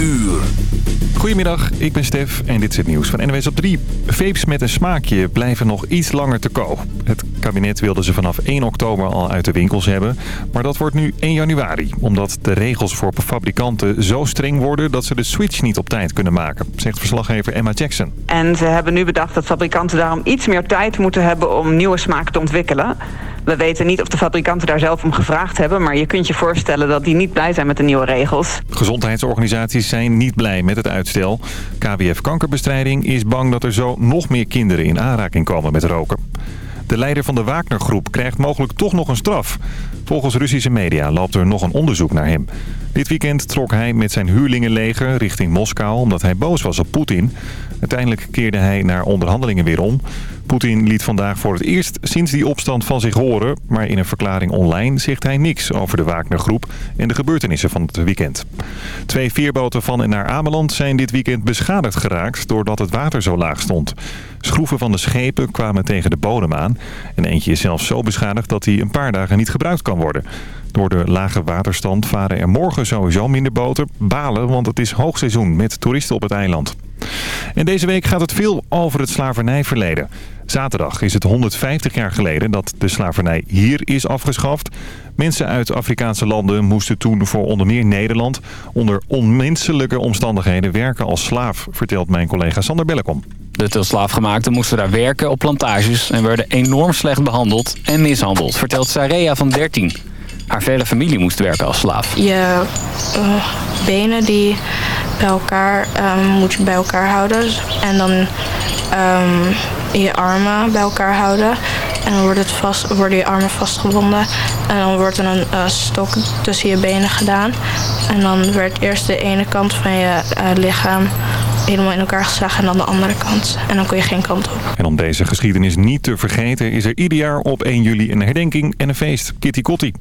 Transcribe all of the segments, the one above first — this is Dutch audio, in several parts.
uur. Goedemiddag, ik ben Stef en dit is het nieuws van NWS op 3. Vapes met een smaakje blijven nog iets langer te koop. Het kabinet wilde ze vanaf 1 oktober al uit de winkels hebben. Maar dat wordt nu 1 januari. Omdat de regels voor fabrikanten zo streng worden... dat ze de switch niet op tijd kunnen maken, zegt verslaggever Emma Jackson. En ze hebben nu bedacht dat fabrikanten daarom iets meer tijd moeten hebben... om nieuwe smaken te ontwikkelen. We weten niet of de fabrikanten daar zelf om gevraagd hebben... maar je kunt je voorstellen dat die niet blij zijn met de nieuwe regels. Gezondheidsorganisaties zijn niet blij met het uitstel. KWF Kankerbestrijding is bang dat er zo nog meer kinderen in aanraking komen met roken. De leider van de Wagner-groep krijgt mogelijk toch nog een straf. Volgens Russische media loopt er nog een onderzoek naar hem. Dit weekend trok hij met zijn huurlingenleger richting Moskou omdat hij boos was op Poetin. Uiteindelijk keerde hij naar onderhandelingen weer om. Poetin liet vandaag voor het eerst sinds die opstand van zich horen... maar in een verklaring online zegt hij niks over de Wagner-groep... en de gebeurtenissen van het weekend. Twee veerboten van en naar Ameland zijn dit weekend beschadigd geraakt... doordat het water zo laag stond. Schroeven van de schepen kwamen tegen de bodem aan... en eentje is zelfs zo beschadigd dat hij een paar dagen niet gebruikt kan worden... Door de lage waterstand varen er morgen sowieso minder boten. Balen, want het is hoogseizoen met toeristen op het eiland. En deze week gaat het veel over het slavernijverleden. Zaterdag is het 150 jaar geleden dat de slavernij hier is afgeschaft. Mensen uit Afrikaanse landen moesten toen voor onder meer Nederland... onder onmenselijke omstandigheden werken als slaaf, vertelt mijn collega Sander Bellekom. De tot slaafgemaakten moesten daar werken op plantages... en werden enorm slecht behandeld en mishandeld, vertelt Sarea van 13 haar vele familie moest werken als slaaf. Je uh, benen die bij elkaar um, moet je bij elkaar houden. En dan um, je armen bij elkaar houden. En dan wordt het vast, worden je armen vastgebonden. En dan wordt er een uh, stok tussen je benen gedaan. En dan werd eerst de ene kant van je uh, lichaam helemaal in elkaar geslagen en dan de andere kant. En dan kon je geen kant op. En om deze geschiedenis niet te vergeten is er ieder jaar op 1 juli een herdenking en een feest. Kitty Kotti.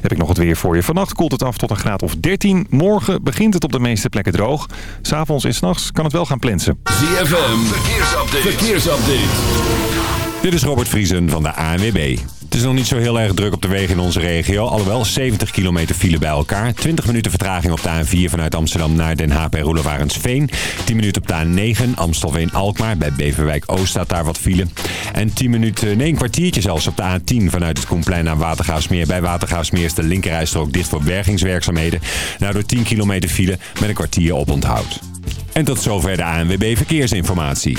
Heb ik nog het weer voor je. Vannacht koelt het af tot een graad of 13. Morgen begint het op de meeste plekken droog. S'avonds en s'nachts kan het wel gaan plensen. ZFM, verkeersupdate. verkeersupdate. Dit is Robert Vriesen van de ANWB. Het is nog niet zo heel erg druk op de wegen in onze regio. Alhoewel 70 kilometer file bij elkaar. 20 minuten vertraging op de A4 vanuit Amsterdam naar Den Haag bij Roelevarensveen. 10 minuten op de A9 Amstelveen-Alkmaar. Bij Beverwijk-Oost staat daar wat file. En 10 minuten, nee een kwartiertje zelfs op de A10 vanuit het Koenplein naar Watergaasmeer. Bij Watergaasmeer is de linkerrijstrook dicht voor bergingswerkzaamheden. Nou door 10 kilometer file met een kwartier op onthoud. En tot zover de ANWB Verkeersinformatie.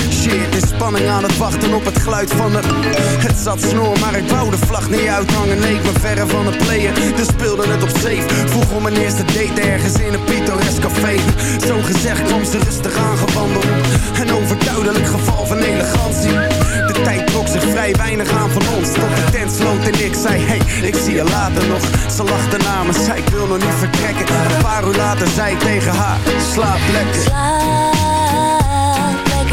In spanning aan het wachten op het geluid van de... Het zat snor, maar ik wou de vlag niet uithangen. Leek me verre van het playen, dus speelde het op safe. Vroeg om mijn eerste date ergens in een pittoresk café. Zo gezegd kwam ze rustig aangewandeld. Een overduidelijk geval van elegantie. De tijd trok zich vrij weinig aan van ons. Tot de tent sloot en ik zei, hey, ik zie je later nog. Ze lachte na me, zei ik wil nog niet vertrekken. Een paar uur later zei ik tegen haar, slaap lekker.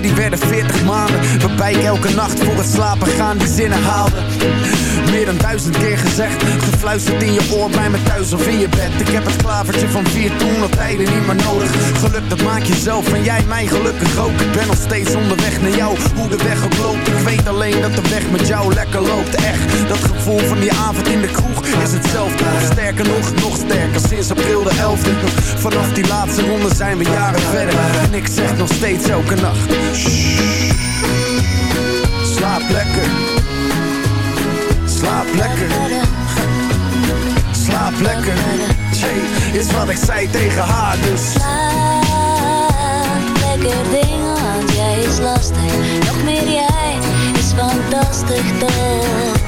Die werden 40 maanden. Waarbij ik elke nacht voor het slapen gaan die zinnen haalde. Meer dan duizend keer gezegd Gefluisterd in je oor bij me thuis of in je bed. Ik heb het klavertje van vier toen op tijden niet meer nodig. Geluk dat maak je zelf en jij mij gelukkig ook. Ik ben nog steeds onderweg naar jou, hoe de weg ook loopt. Ik weet alleen dat de weg met jou lekker loopt. Echt, dat gevoel van die avond in de kroeg is hetzelfde sterker nog, nog sterker. Sinds april de 11e Vanaf die laatste ronde zijn we jaren verder. En ik zeg nog steeds elke nacht. "Shh, Slaap lekker. Slaap lekker. Slaap lekker. Jay, is wat ik zei tegen haar dus. Slaap lekker ding, want jij is lastig. Nog meer jij is fantastisch. Toch.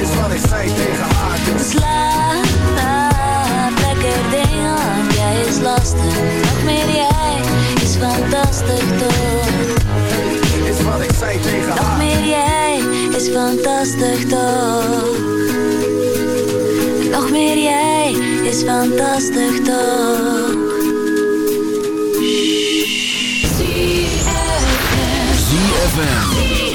Is wat ik zei tegen haar Slaap lekker ding, want jij is lastig. Nog meer jij is fantastisch toch. Is wat ik zei tegen Nog meer jij is fantastisch toch. Nog meer jij is fantastisch toch. ZFM. Summer's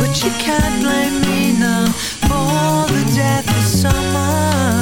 But you can't blame me now for the death of someone.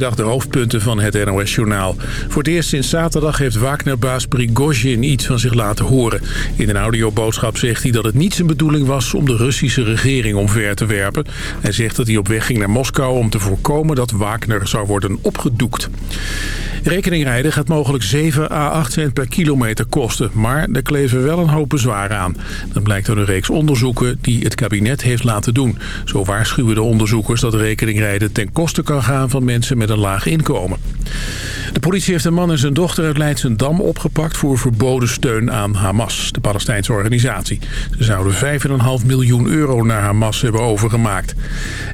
De hoofdpunten van het NOS-journaal. Voor het eerst sinds zaterdag heeft Wagner-baas Prigozhin iets van zich laten horen. In een audioboodschap zegt hij dat het niet zijn bedoeling was om de Russische regering omver te werpen. Hij zegt dat hij op weg ging naar Moskou om te voorkomen dat Wagner zou worden opgedoekt. Rekeningrijden gaat mogelijk 7 à 8 cent per kilometer kosten, maar er kleven wel een hoop bezwaren aan. Dat blijkt uit een reeks onderzoeken die het kabinet heeft laten doen. Zo waarschuwen de onderzoekers dat rekeningrijden ten koste kan gaan van mensen met een laag inkomen. De politie heeft een man en zijn dochter uit Leidsendam opgepakt voor verboden steun aan Hamas, de Palestijnse organisatie. Ze zouden 5,5 miljoen euro naar Hamas hebben overgemaakt.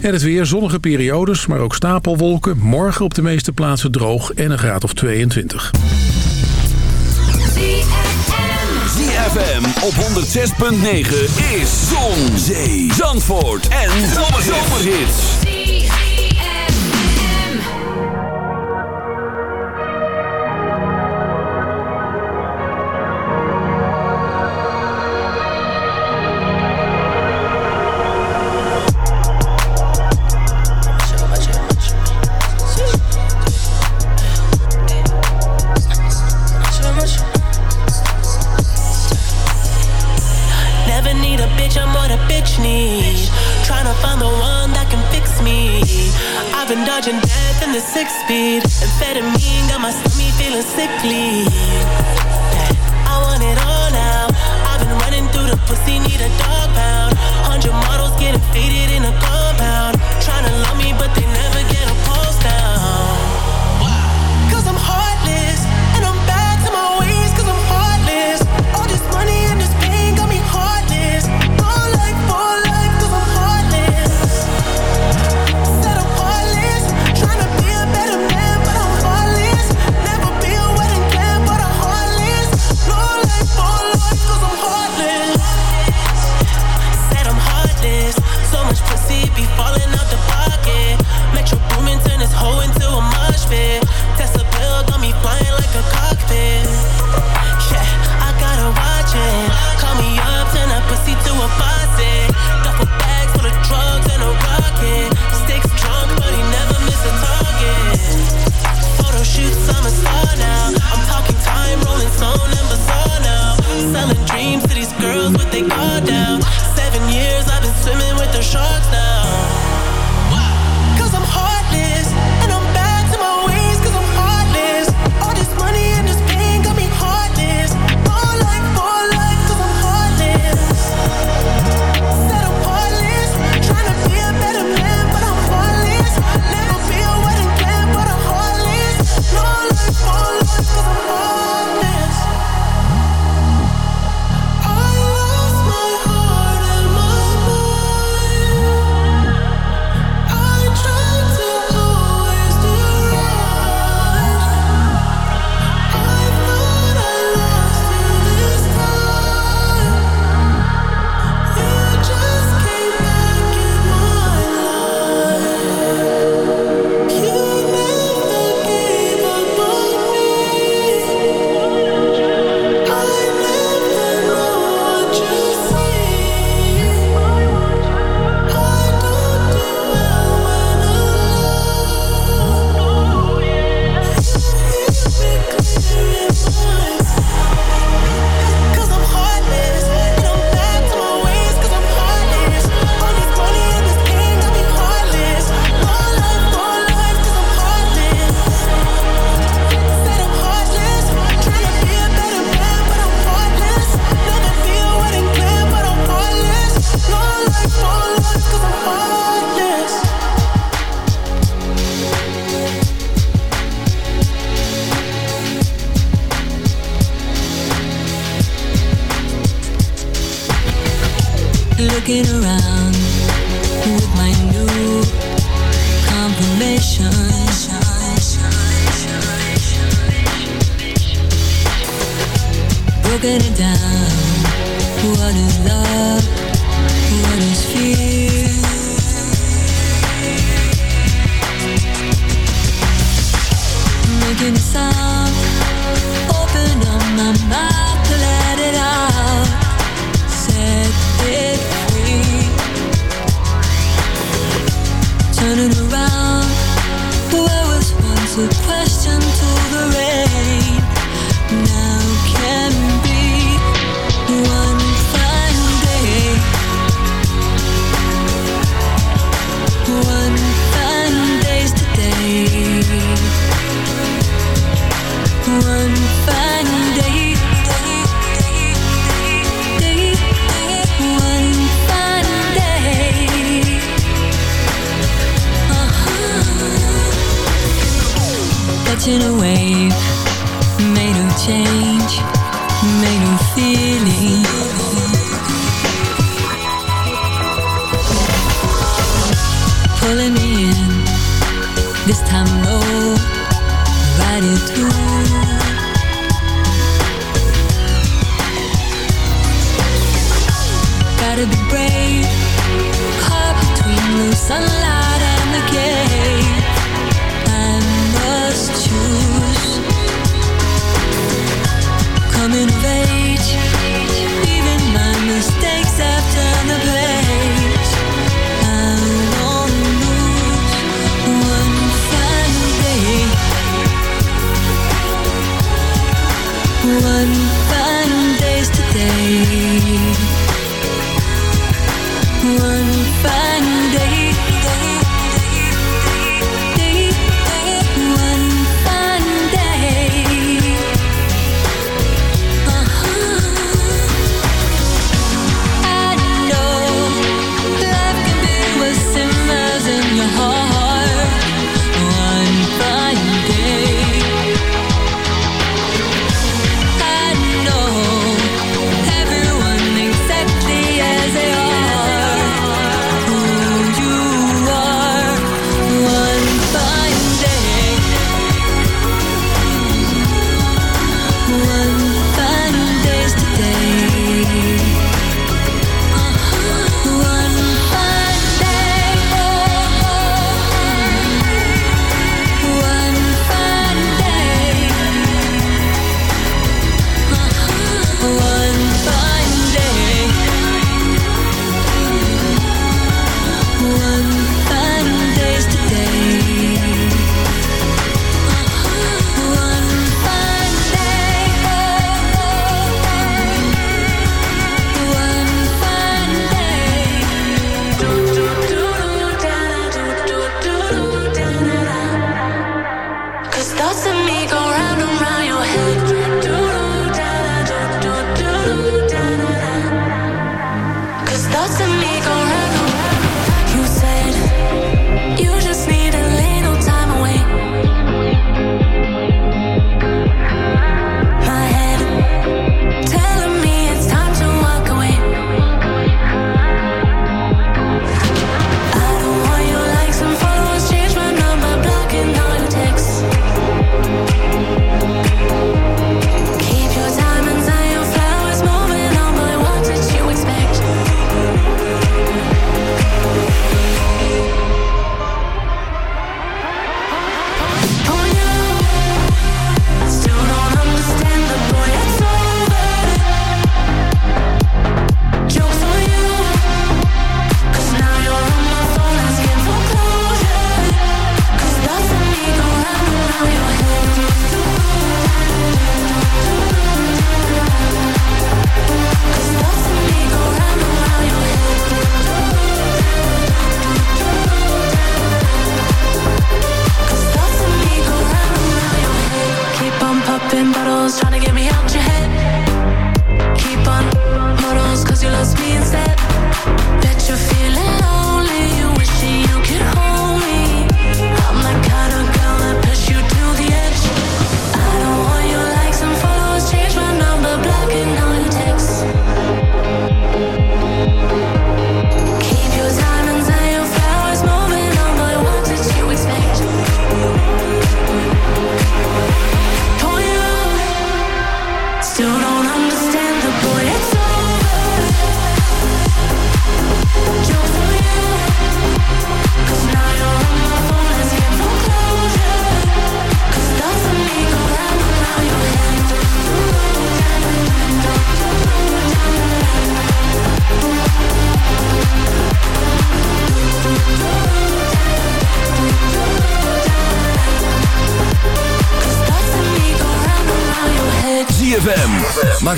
En het weer zonnige periodes, maar ook stapelwolken. Morgen op de meeste plaatsen droog en een graad of 22. ZFM op 106.9 is Zon, Zee, Zandvoort en Zomerhits.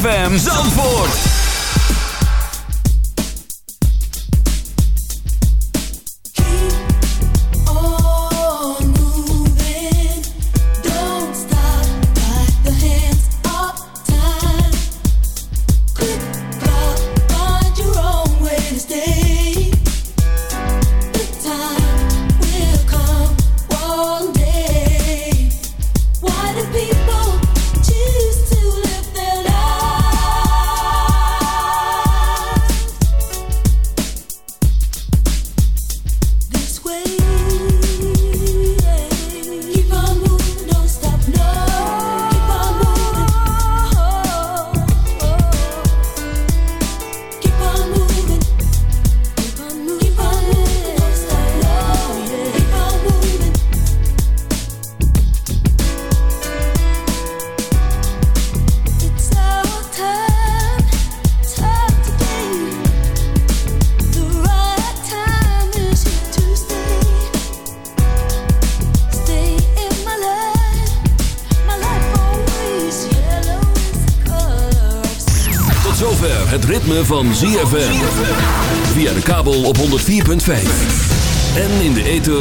ZFM Zandvoort.